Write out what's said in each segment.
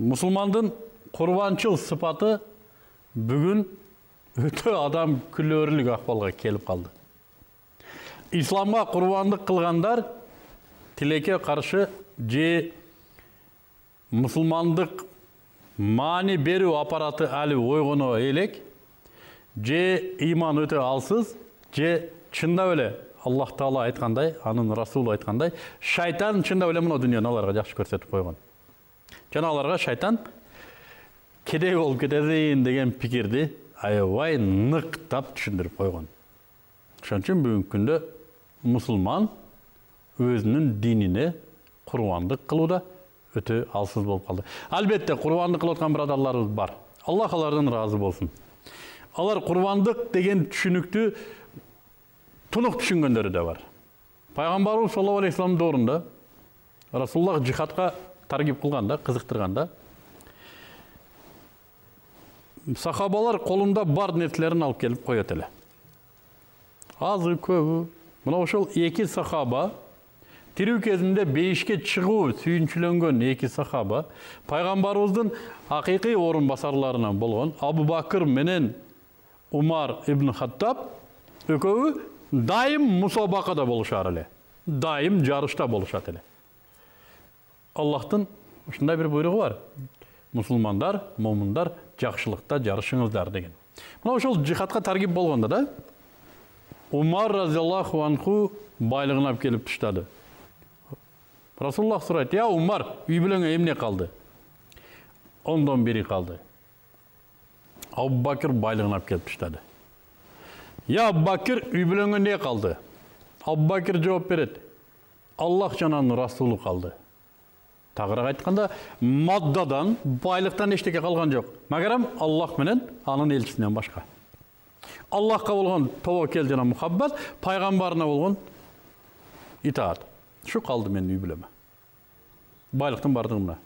мұсылмандың құрбаншыл сыпаты бүгін өте адам күлерлік ахвалға келіп қалды исламға құрбандық қылғандар тилекке қарсы же мұсылмандық мани беру аппараты әлі ойғыны елек же иман өте алсыз же шындап эле аллах тағала айтқандай анын расулы айтқандай шайтан шындап эле мына дүниені аларга жақсы көрсетіп қойған жана аларга шайтан кедей болып кетесиң деген пикирди аябай нықтап түсіндіріп қойған. Ошон үчүн бүгүнкү күндө мусулман өзүнүн динине курбандык кылууда өтө алсыз болуп калды албетте курбандык кылып аткан бирадарларыбыз бар. Аллах алардан ыраазы болсун алар курбандык деген түшүнүктү тунук түшүнгөндөрү да бар. Пайгамбарыбыз саллаллаху алейхи вассаламдын доорунда расулуллах жихадка таргиб кылганда кызыктырганда сахабалар колунда бар нерселерин алып келип коет эле азы көбү мына ошол эки сахаба. Тирүү кезинде бейишке чыгуу сүйүнчүлөнгөн эки сахаба. Пайгамбарыбыздын акыйкый орун басарларынан болгон абу бакыр менен умар ибн хаттаб экөөбү дайым мусабакада болушар эле дайым жарышта болушат эле аллахтын ушундай бир буйругу бар. Мусулмандар момундар жакшылыкта жарышыңыздар деген. Мына ошол жихадка таргиб болгондо да умар разиаллаху анху байлыгын алып келип таштады расулуллах сурайт я умар үй бүлөңө эмне калды ондон бири калды абу бакир байлыгын алып келип таштады я абу бакир үй бүлөңө эмне калды абу бакир жооп аллах жана анын расулу калды тагыраак айтканда маддадан байлыктан эчтеке калган жок магарам аллах менен анын элчисинен башка аллахка болгон тобокел жана мухаббат пайгамбарына болгон итаат. Ушу калды менин үй бүлөмө байлыктын баардыгы мына.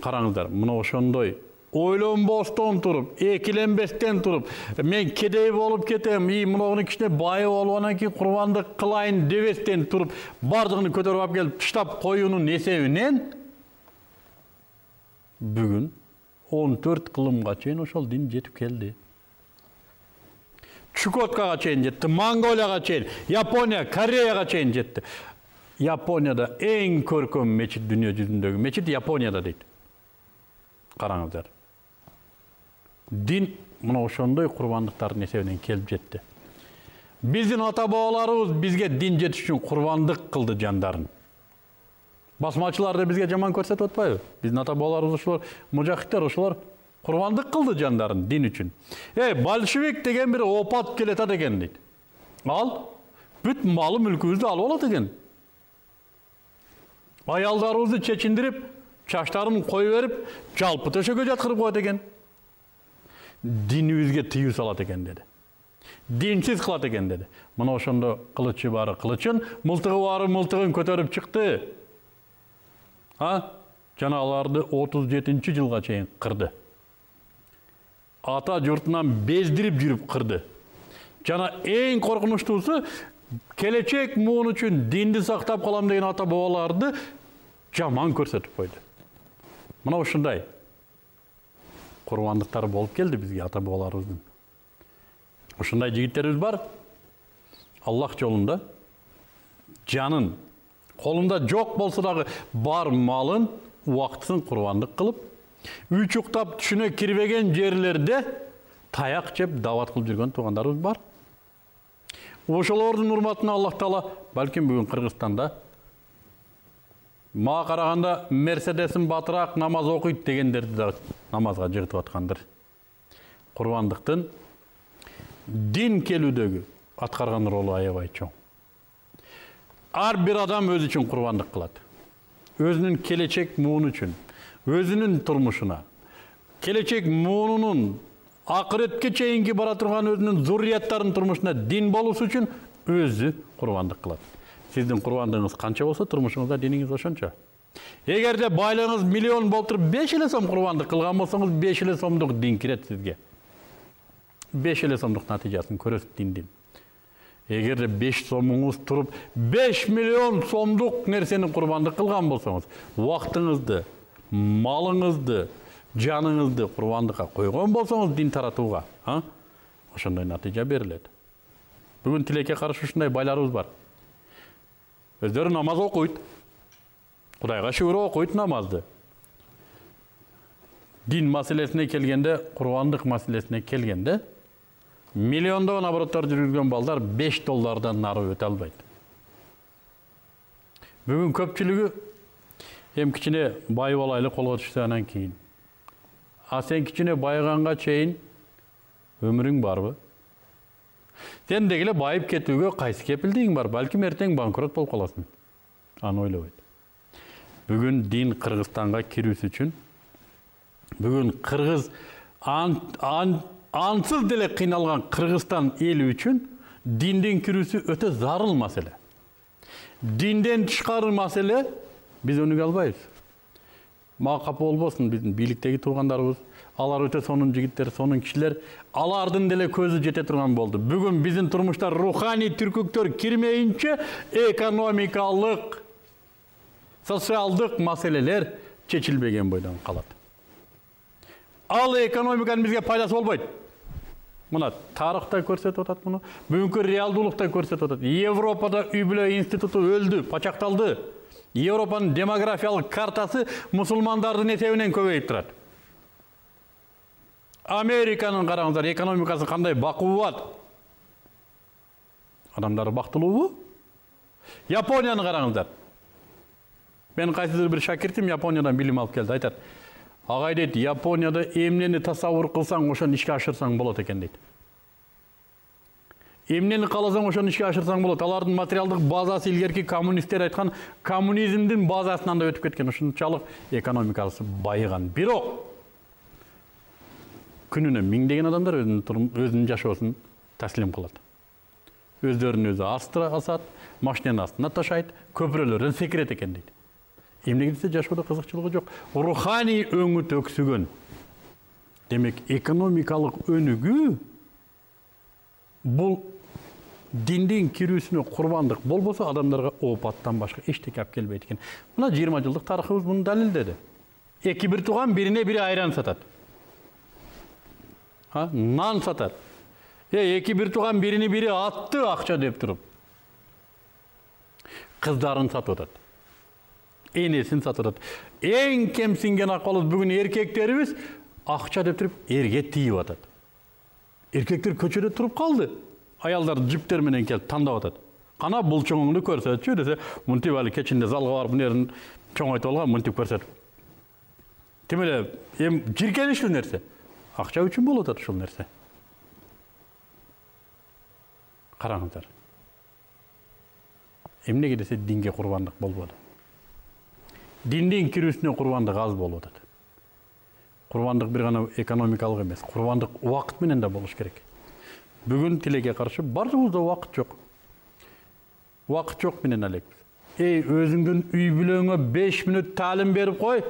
Караңыздар мына ошондой ойлонбостон туруп экиленбестен туруп мен кедей болуп кетем и мынагуну кичине бай болуп анан кийин курбандык кылайын дебестен туруп баардыгын көтөрүп алып келип таштап коюунун эсебинен бүгүн он төрт кылымга чейин ошол дин жетип келди чукоткага чейин жетти монголияга чейин япония кореяга чейин жетти японияда эң көркөм мечит дүйнө жүзүндөгү мечит японияда дейт караңыздар дин мына ошондой курбандыктардын эсебинен келип жетти биздин ата бабаларыбыз бизге дин жетиш үчүн курбандык кылды жандарын басмачылар да бизге жаман көрсөтүп атпайбы биздин ата бабаларыбыз ошолор мужахиттер ошолор курбандык кылды жандарын дин үчүн эй большевик деген бир опат келатат экен дейт ал бүт малы мүлкүбүздү алып алат экен аялдарыбызды чечиндирип чачтарын кое берип жалпы төшөккө жаткырып коет экен динибизге тыюу салат экен деди динсиз кылат экен деди мына ошондо кылычы баары кылычын мылтыгы баары мылтыгын көтөрүп чыкты а жана аларды отуз жетинчи жылга чейин кырды ата журтунан бездирип жүрүп кырды жана эң коркунучтуусу келечек муун үчүн динди сактап калам деген ата бабаларды жаман көрсөтүп койду мына ушундай курбандыктар болуп келди бизге ата бабаларыбыздын ушундай жигиттерибиз бар аллах жолунда жанын колунда жок болсо дагы бар малын убактысын курбандык кылып үй чуктап түшүнө кирбеген жерлерде таяк жеп дават кылып жүргөн туугандарыбыз бар ошолордун урматына аллах таала балким бүгүн кыргызстанда мага караганда мерседесин батыраак намаз окуйт дегендерди да намазга жыгытып аткандыр курбандыктын дин келүүдөгү аткарган ролу аябай чоң. Ар бир адам өзү үчүн курбандык кылат өзүнүн келечек мууну үчүн өзүнүн турмушуна келечек муунунун акыретке чейинки бара турган өзүнүн зуррияттарынын турмушуна дин болуусу үчүн өзү курбандык кылат сиздин курбандыгыңыз канча болсо турмушуңузда диниңиз ошончо эгерде байлыгыңыз миллион болуп туруп беш эле сом курбандык кылган болсоңуз беш эле сомдук дин кирет сизге беш эле сомдук натыйжасын көрөсүз диндин эгерде беш сомуңуз туруп беш миллион сомдук нерсени курбандык кылган болсоңуз убактыңызды малыңызды жаныңызды құрбандыққа қойған болсаңыз дин таратуға ошондой натыйжа берилет бүгүн тилекке каршы ушундай байларыбыз бар. Өздөрү намаз окуйт кудайга шүгүр окуйт намазды. Дин маселесине келгенде курбандык маселесине келгенде миллиондогон обороттор жүргүзгөн балдар беш доллардан нары өтө албайт бүгүн көпчүлүгү эми кичине байып алайлы түшсө анан кийин а сен кичине байыганга чейин өмүрүң барбы сен деги эле байып кетүүгө кайсы кепилдигиң бар? Балким эртең банкрот болуп каласың аны ойлобойт бүгүн дин кыргызстанга кирүүсү үчүн бүгүн кыргыз ансыз деле кыйналган кыргызстан эли үчүн диндин кирүүсү өтө зарыл маселе динден тышкары маселе биз өнүгө албайбыз мага капа болбосун биздин бийликтеги туугандарыбыз алар өтө сонун жигиттер сонун кишилер алардын деле көзү жете турган болду бүгүн биздин турмушта руханий түркүктөр кирмейинче экономикалык социалдык маселелер чечилбеген бойдон калат ал экономиканын бизге пайдасы болбойт мына тарых да көрсөтүп атат муну бүгүнкү реалдуулук да көрсөтүп атат европада үй бүлө институту өлдү пачакталды европанын демографиялык картасы мусулмандардын эсебинен көбөйүп турат американын караңыздар экономикасы кандай бакубат адамдары бактылуубу японияны караңыздар менин кайсыдыр бир шакиртим япониядан билим алып келди айтат агай дейт японияда эмнени тасаввур кылсаң ошону ишке ашырсаң болот экен дейт эмнени кааласаң ошону ишке ашырсаң болот. Алардын материалдык базасы илгерки коммунисттер айткан коммунизмдин базасынан да өтүп кеткен. Ушунчалык экономикасы байыган. Бирок күнүнө миңдеген адамдар өзүнүн жашоосун таслим кылат. Өздөрүн өзү асат машинанын астына ташайт көпүрөлөрдөн секирет экен дейт. Эмнеге десе жашоодо кызыкчылыгы жок. Руханий өңүт өксүгөн демек экономикалык өнүгүү бул диндин кирүүсүнө курбандык болбосо адамдарга оопаттан башка эчтеке алып келбейт экен мына жыйырма жылдык тарыхыбыз муну далилдеди эки бир тууган бирине бири айран сатат нан сатат э эки бир тууган бирине бири атты акча деп туруп кыздарын сатып атат энесин сатып атат эң кемсинген акыбалыбыз бүгүн эркектерибиз акча деп туруп эрге тийип атат эркектер көчөдө туруп калды аялдар жиптер менен келип тандап атат кана бул чоңуңду көрсөтчү десе мынтип али кечинде залга барып мынерин чоңойтуп алган мынтип көрсөтүп тим эле эми жийиркеничтүү нерсе акча үчүн болуп атат ушул нерсе караңыздар эмнеге десе динге курбандык болбоду диндин кирүүсүнө курбандык аз болуп атат курбандык бир гана экономикалык эмес курбандык убакыт менен да болуш керек. Бүгүн тилекке каршы баардыгыбызда убакыт жок убакыт жок менен элекпиз эй өзүңдүн үй бүлөңө беш мүнөт таалим берип кой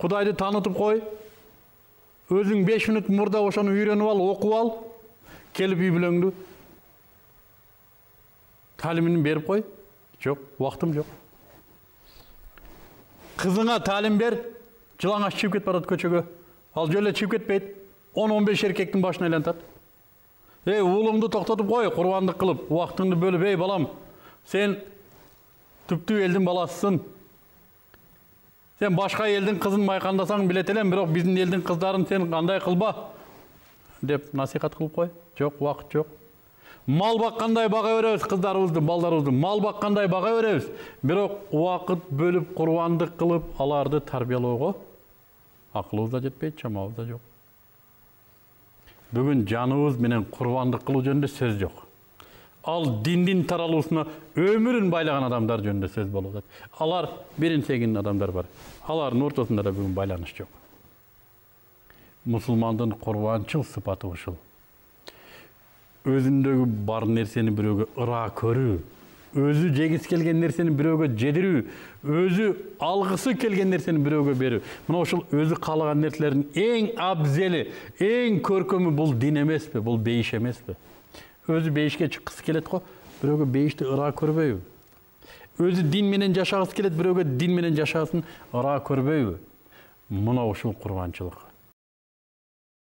кудайды таанытып кой өзүң беш мүнөт мурда ошону үйрөнүп ал окуп ал келип үй бүлөңдү таалимин берип кой жок убактым жок қызыңа тәлім бер жылаңаш шығып кетіп барады көшеге ал жөн эле шығып кетпейт он он беш эркектин башын айлантат эй уулуңду токтотуп кой курбандык кылып убактыңды бөлүп эй балам сен түптүү элдин баласысың. Сен башка элдин кызын майкандасаң билет элем бирок биздин элдин кыздарын сен андай кылба деп насихат кылып кой жок убакыт жок мал баккандай бага беребиз кыздарыбызды балдарыбызды мал баккандай бага беребиз бирок убакыт бөлүп курбандык кылып аларды тарбиялоого акылыбыз да жетпейт чамабыз да жок бүгүн жаныбыз менен курбандык кылуу жөнүндө сөз жок ал диндин таралуусуна өмүрүн байлаган адамдар жөнүндө сөз болуп атат алар бирин адамдар бар алардын ортосунда да бүгүн байланыш жок мусулмандын курбанчыл сыпаты ушул өзүндөгү бар нерсени бирөөгө ыра көрүү өзү жегиси келген нерсени бирөөгө жедирүү өзү алгысы келген нерсени бирөөгө берүү мына ушул өзү каалаган нерселердин эң абзели эң көркөмү бул дин эмеспи бул бейиш эмеспи өзү бейишке чыккысы келет го бирөөгө бейишти ыра көрбөйбү өзү дин менен жашагысы келет бирөөгө дин менен жашаасын ыра көрбөйбү мына ушул курманчылык